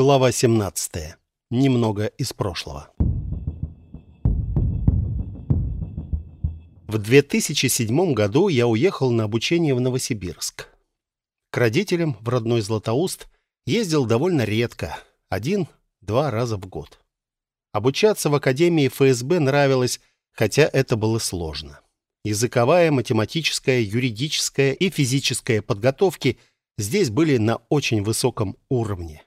Глава 17. Немного из прошлого. В 2007 году я уехал на обучение в Новосибирск. К родителям в родной Златоуст ездил довольно редко, один-два раза в год. Обучаться в Академии ФСБ нравилось, хотя это было сложно. Языковая, математическая, юридическая и физическая подготовки здесь были на очень высоком уровне.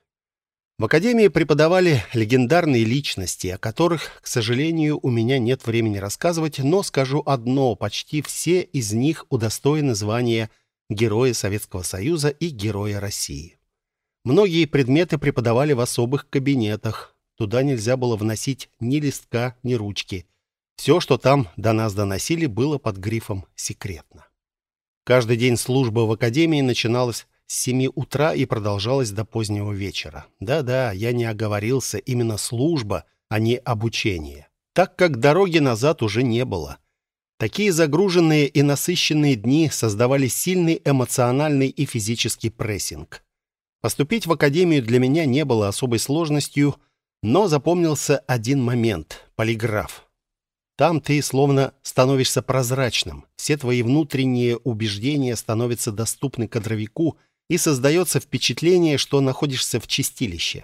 В академии преподавали легендарные личности, о которых, к сожалению, у меня нет времени рассказывать, но скажу одно: почти все из них удостоены звания Героя Советского Союза и Героя России. Многие предметы преподавали в особых кабинетах. Туда нельзя было вносить ни листка, ни ручки. Все, что там до нас доносили, было под грифом секретно. Каждый день службы в академии начиналась с семи утра и продолжалось до позднего вечера. Да-да, я не оговорился, именно служба, а не обучение. Так как дороги назад уже не было. Такие загруженные и насыщенные дни создавали сильный эмоциональный и физический прессинг. Поступить в академию для меня не было особой сложностью, но запомнился один момент полиграф. Там ты словно становишься прозрачным. Все твои внутренние убеждения становятся доступны кадровику – и создается впечатление, что находишься в чистилище.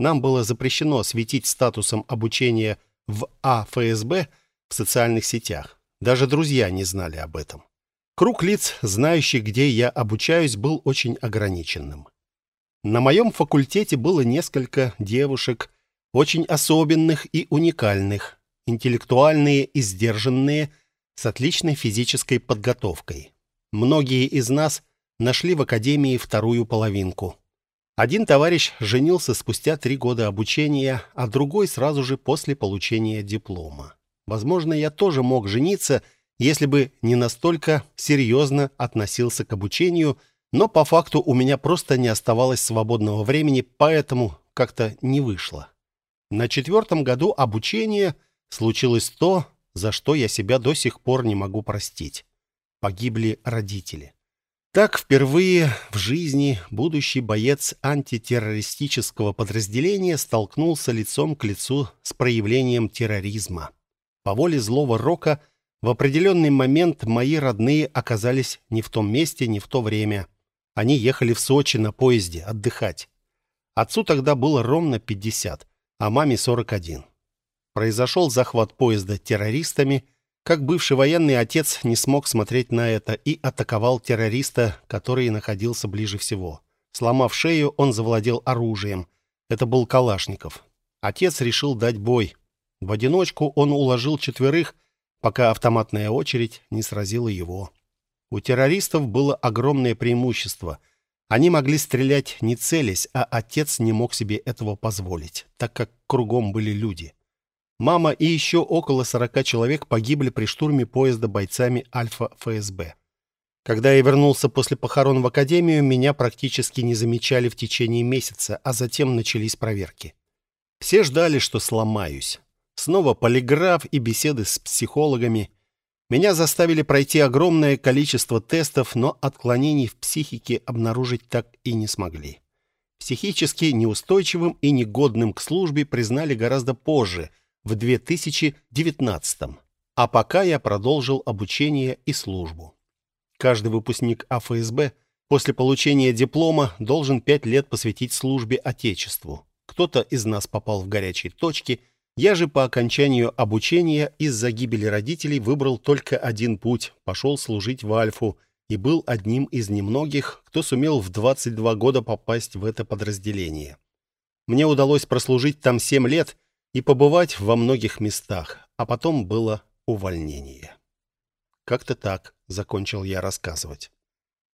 Нам было запрещено светить статусом обучения в АФСБ в социальных сетях. Даже друзья не знали об этом. Круг лиц, знающих, где я обучаюсь, был очень ограниченным. На моем факультете было несколько девушек, очень особенных и уникальных, интеллектуальные и сдержанные, с отличной физической подготовкой. Многие из нас нашли в академии вторую половинку. Один товарищ женился спустя три года обучения, а другой сразу же после получения диплома. Возможно, я тоже мог жениться, если бы не настолько серьезно относился к обучению, но по факту у меня просто не оставалось свободного времени, поэтому как-то не вышло. На четвертом году обучения случилось то, за что я себя до сих пор не могу простить. Погибли родители. Так впервые в жизни будущий боец антитеррористического подразделения столкнулся лицом к лицу с проявлением терроризма. По воле злого рока в определенный момент мои родные оказались не в том месте, не в то время. Они ехали в Сочи на поезде отдыхать. Отцу тогда было ровно 50, а маме 41. Произошел захват поезда террористами – как бывший военный отец не смог смотреть на это и атаковал террориста, который находился ближе всего. Сломав шею, он завладел оружием. Это был Калашников. Отец решил дать бой. В одиночку он уложил четверых, пока автоматная очередь не сразила его. У террористов было огромное преимущество. Они могли стрелять не целясь, а отец не мог себе этого позволить, так как кругом были люди. Мама и еще около 40 человек погибли при штурме поезда бойцами Альфа ФСБ. Когда я вернулся после похорон в академию, меня практически не замечали в течение месяца, а затем начались проверки. Все ждали, что сломаюсь. Снова полиграф и беседы с психологами. Меня заставили пройти огромное количество тестов, но отклонений в психике обнаружить так и не смогли. Психически неустойчивым и негодным к службе признали гораздо позже – в 2019 а пока я продолжил обучение и службу. Каждый выпускник АФСБ после получения диплома должен пять лет посвятить службе Отечеству. Кто-то из нас попал в горячие точки, я же по окончанию обучения из-за гибели родителей выбрал только один путь, пошел служить в Альфу и был одним из немногих, кто сумел в 22 года попасть в это подразделение. Мне удалось прослужить там 7 лет – и побывать во многих местах, а потом было увольнение. Как-то так закончил я рассказывать.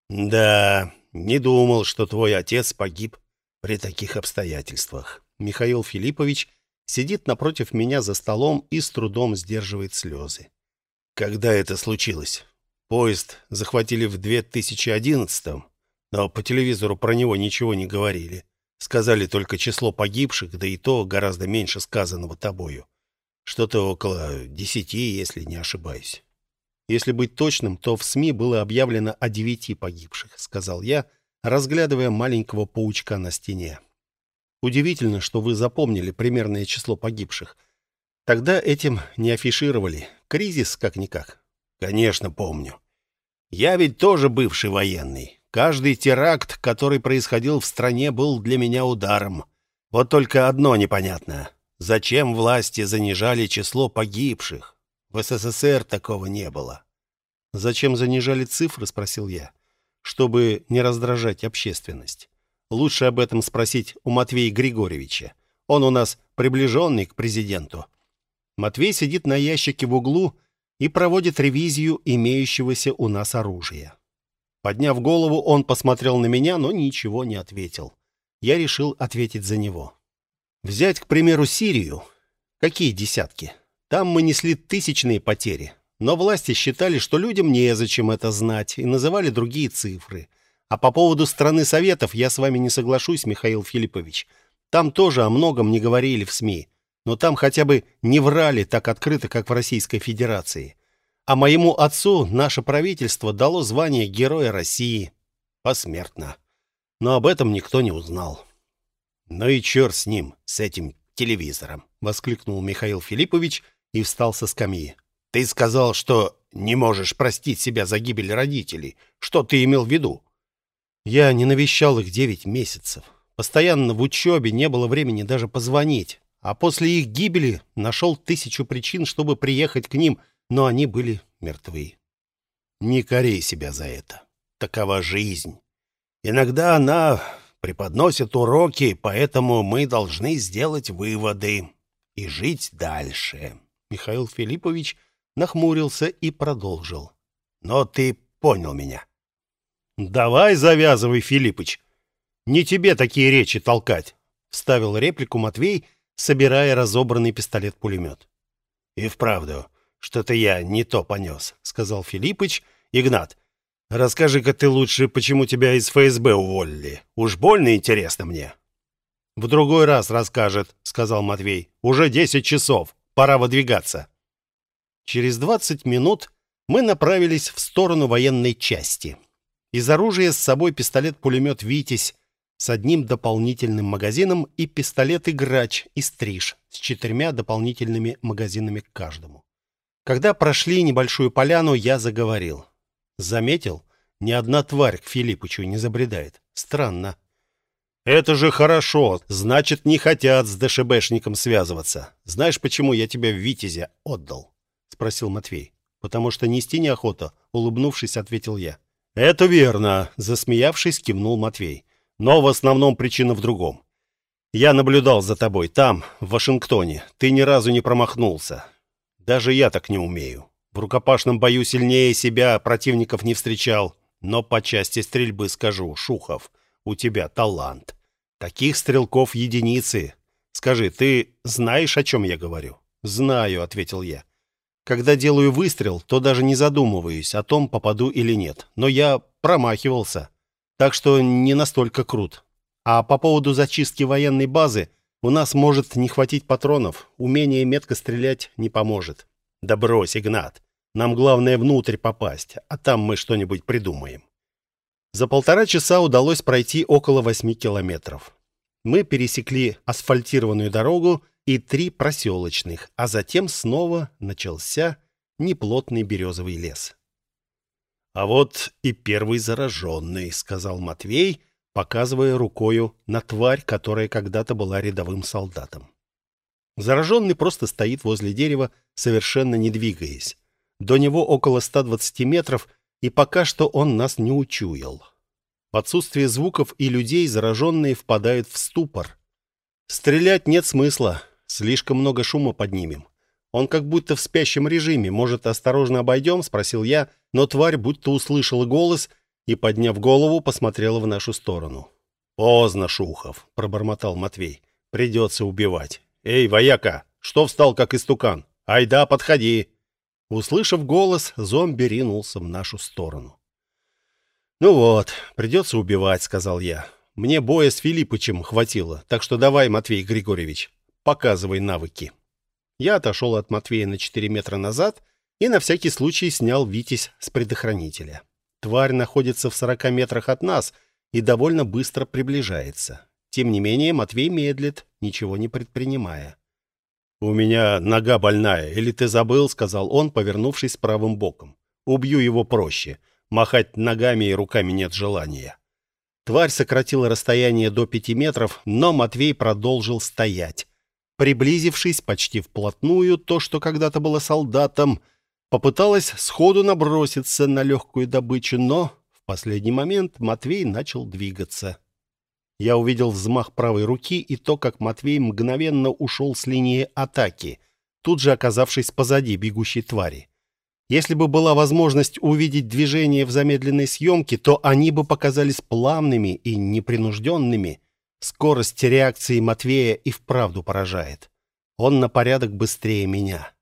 Да, не думал, что твой отец погиб при таких обстоятельствах. Михаил Филиппович сидит напротив меня за столом и с трудом сдерживает слезы. Когда это случилось? Поезд захватили в 2011-м, но по телевизору про него ничего не говорили. Сказали только число погибших, да и то гораздо меньше сказанного тобою. Что-то около десяти, если не ошибаюсь. Если быть точным, то в СМИ было объявлено о девяти погибших, сказал я, разглядывая маленького паучка на стене. Удивительно, что вы запомнили примерное число погибших. Тогда этим не афишировали. Кризис как-никак. Конечно, помню. Я ведь тоже бывший военный. Каждый теракт, который происходил в стране, был для меня ударом. Вот только одно непонятно. Зачем власти занижали число погибших? В СССР такого не было. «Зачем занижали цифры?» — спросил я. «Чтобы не раздражать общественность. Лучше об этом спросить у Матвея Григорьевича. Он у нас приближенный к президенту». Матвей сидит на ящике в углу и проводит ревизию имеющегося у нас оружия. Подняв голову, он посмотрел на меня, но ничего не ответил. Я решил ответить за него. Взять, к примеру, Сирию. Какие десятки? Там мы несли тысячные потери. Но власти считали, что людям незачем это знать, и называли другие цифры. А по поводу страны Советов я с вами не соглашусь, Михаил Филиппович. Там тоже о многом не говорили в СМИ. Но там хотя бы не врали так открыто, как в Российской Федерации. А моему отцу наше правительство дало звание Героя России. Посмертно. Но об этом никто не узнал. «Ну и черт с ним, с этим телевизором!» — воскликнул Михаил Филиппович и встал со скамьи. «Ты сказал, что не можешь простить себя за гибель родителей. Что ты имел в виду?» «Я не навещал их девять месяцев. Постоянно в учебе не было времени даже позвонить. А после их гибели нашел тысячу причин, чтобы приехать к ним — но они были мертвы. Не корей себя за это. Такова жизнь. Иногда она преподносит уроки, поэтому мы должны сделать выводы и жить дальше. Михаил Филиппович нахмурился и продолжил. Но ты понял меня. Давай завязывай, Филиппыч. Не тебе такие речи толкать, вставил реплику Матвей, собирая разобранный пистолет-пулемет. И вправду, «Что-то я не то понес», — сказал Филиппыч. «Игнат, расскажи-ка ты лучше, почему тебя из ФСБ уволили. Уж больно интересно мне». «В другой раз расскажет», — сказал Матвей. «Уже десять часов. Пора выдвигаться». Через двадцать минут мы направились в сторону военной части. Из оружия с собой пистолет-пулемет «Витязь» с одним дополнительным магазином и пистолет-играч и стриж с четырьмя дополнительными магазинами к каждому. Когда прошли небольшую поляну, я заговорил. Заметил, ни одна тварь к Филиппычу не забредает. Странно. «Это же хорошо. Значит, не хотят с ДШБшником связываться. Знаешь, почему я тебя в Витязе отдал?» — спросил Матвей. «Потому что нести неохота», — улыбнувшись, ответил я. «Это верно», — засмеявшись, кивнул Матвей. «Но в основном причина в другом. Я наблюдал за тобой там, в Вашингтоне. Ты ни разу не промахнулся. Даже я так не умею. В рукопашном бою сильнее себя противников не встречал. Но по части стрельбы скажу, Шухов, у тебя талант. Таких стрелков единицы. Скажи, ты знаешь, о чем я говорю? Знаю, ответил я. Когда делаю выстрел, то даже не задумываюсь о том, попаду или нет. Но я промахивался. Так что не настолько крут. А по поводу зачистки военной базы, у нас может не хватить патронов, умение метко стрелять не поможет. Да брось, Игнат. Нам главное внутрь попасть, а там мы что-нибудь придумаем. За полтора часа удалось пройти около восьми километров. Мы пересекли асфальтированную дорогу и три проселочных, а затем снова начался неплотный березовый лес. «А вот и первый зараженный», — сказал Матвей, — показывая рукою на тварь, которая когда-то была рядовым солдатом. Зараженный просто стоит возле дерева, совершенно не двигаясь. До него около 120 метров, и пока что он нас не учуял. В отсутствие звуков и людей зараженные впадают в ступор. Стрелять нет смысла, слишком много шума поднимем. Он как будто в спящем режиме. Может, осторожно обойдем? Спросил я, но тварь будто услышала голос — и, подняв голову, посмотрела в нашу сторону. «Поздно, Шухов», — пробормотал Матвей. «Придется убивать. Эй, вояка, что встал, как истукан? Айда, подходи!» Услышав голос, зомби ринулся в нашу сторону. «Ну вот, придется убивать», — сказал я. «Мне боя с Филиппычем хватило, так что давай, Матвей Григорьевич, показывай навыки». Я отошел от Матвея на 4 метра назад и на всякий случай снял Витязь с предохранителя. Тварь находится в 40 метрах от нас и довольно быстро приближается. Тем не менее, Матвей медлит, ничего не предпринимая. «У меня нога больная, или ты забыл?» — сказал он, повернувшись правым боком. «Убью его проще. Махать ногами и руками нет желания». Тварь сократила расстояние до пяти метров, но Матвей продолжил стоять. Приблизившись почти вплотную, то, что когда-то было солдатом, попыталась сходу наброситься на легкую добычу, но в последний момент Матвей начал двигаться. Я увидел взмах правой руки и то, как Матвей мгновенно ушел с линии атаки, тут же оказавшись позади бегущей твари. Если бы была возможность увидеть движение в замедленной съемке, то они бы показались плавными и непринужденными. Скорость реакции Матвея и вправду поражает. Он на порядок быстрее меня.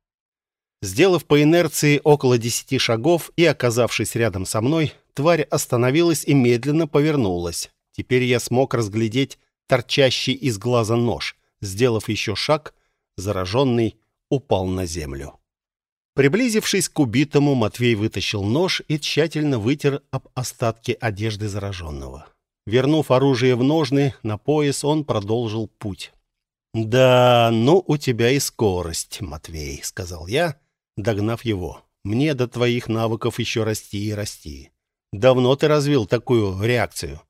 Сделав по инерции около десяти шагов и оказавшись рядом со мной, тварь остановилась и медленно повернулась. Теперь я смог разглядеть торчащий из глаза нож. Сделав еще шаг, зараженный упал на землю. Приблизившись к убитому, Матвей вытащил нож и тщательно вытер об остатки одежды зараженного. Вернув оружие в ножны, на пояс он продолжил путь. «Да, ну у тебя и скорость, Матвей», — сказал я, догнав его. «Мне до твоих навыков еще расти и расти. Давно ты развил такую реакцию?»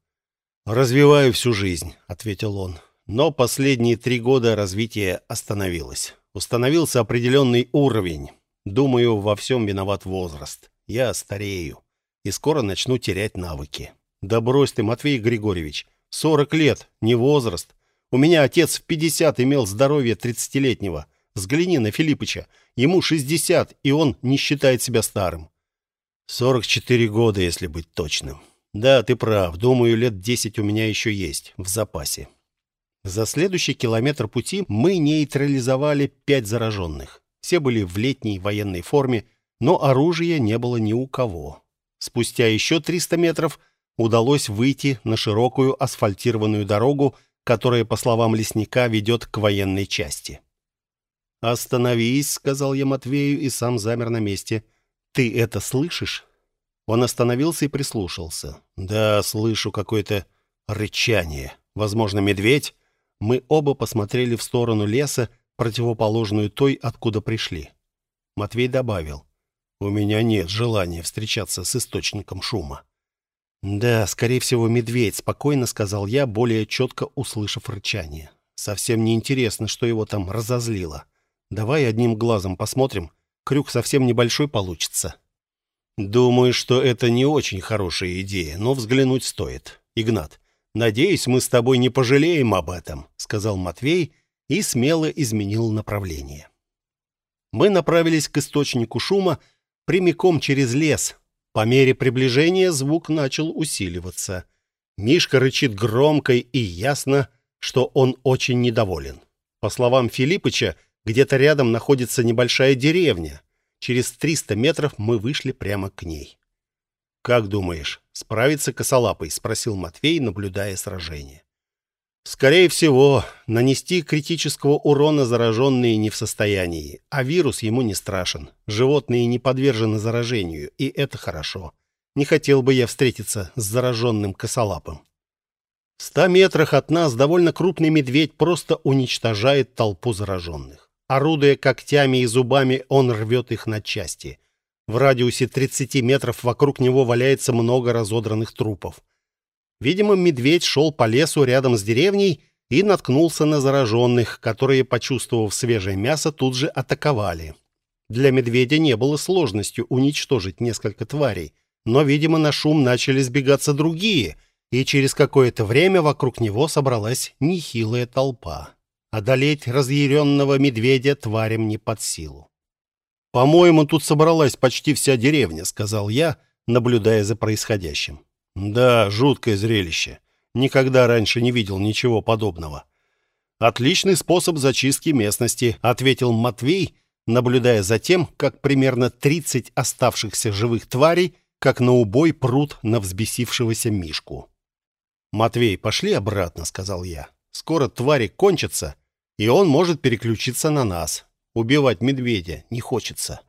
«Развиваю всю жизнь», — ответил он. «Но последние три года развитие остановилось. Установился определенный уровень. Думаю, во всем виноват возраст. Я старею и скоро начну терять навыки». «Да брось ты, Матвей Григорьевич. Сорок лет, не возраст. У меня отец в пятьдесят имел здоровье тридцатилетнего. Взгляни на Филиппыча. Ему шестьдесят, и он не считает себя старым». «Сорок четыре года, если быть точным». Да, ты прав. Думаю, лет десять у меня еще есть в запасе. За следующий километр пути мы нейтрализовали пять зараженных. Все были в летней военной форме, но оружия не было ни у кого. Спустя еще 300 метров удалось выйти на широкую асфальтированную дорогу, которая, по словам лесника, ведет к военной части. «Остановись», — сказал я Матвею и сам замер на месте. «Ты это слышишь?» Он остановился и прислушался. «Да, слышу какое-то рычание. Возможно, медведь?» Мы оба посмотрели в сторону леса, противоположную той, откуда пришли. Матвей добавил. «У меня нет желания встречаться с источником шума». «Да, скорее всего, медведь», — спокойно сказал я, более четко услышав рычание. «Совсем не интересно, что его там разозлило. Давай одним глазом посмотрим. Крюк совсем небольшой получится». Думаю, что это не очень хорошая идея, но взглянуть стоит. Игнат, надеюсь, мы с тобой не пожалеем об этом, сказал Матвей и смело изменил направление. Мы направились к источнику шума прямиком через лес. По мере приближения звук начал усиливаться. Мишка рычит громко и ясно, что он очень недоволен. По словам Филиппыча, где-то рядом находится небольшая деревня. Через 300 метров мы вышли прямо к ней. «Как думаешь, справится косолапый?» — спросил Матвей, наблюдая сражение. «Скорее всего, нанести критического урона зараженные не в состоянии, а вирус ему не страшен. Животные не подвержены заражению, и это хорошо. Не хотел бы я встретиться с зараженным косолапым». В ста метрах от нас довольно крупный медведь просто уничтожает толпу зараженных. Орудуя когтями и зубами, он рвет их на части. В радиусе 30 метров вокруг него валяется много разодранных трупов. Видимо, медведь шел по лесу рядом с деревней и наткнулся на зараженных, которые, почувствовав свежее мясо, тут же атаковали. Для медведя не было сложностью уничтожить несколько тварей, но, видимо, на шум начали сбегаться другие, и через какое-то время вокруг него собралась нехилая толпа. Одолеть разъяренного медведя тварям не под силу. «По-моему, тут собралась почти вся деревня», — сказал я, наблюдая за происходящим. «Да, жуткое зрелище. Никогда раньше не видел ничего подобного». «Отличный способ зачистки местности», — ответил Матвей, наблюдая за тем, как примерно 30 оставшихся живых тварей, как на убой прут на взбесившегося Мишку. «Матвей, пошли обратно», — сказал я. «Скоро твари кончатся, и он может переключиться на нас. Убивать медведя не хочется.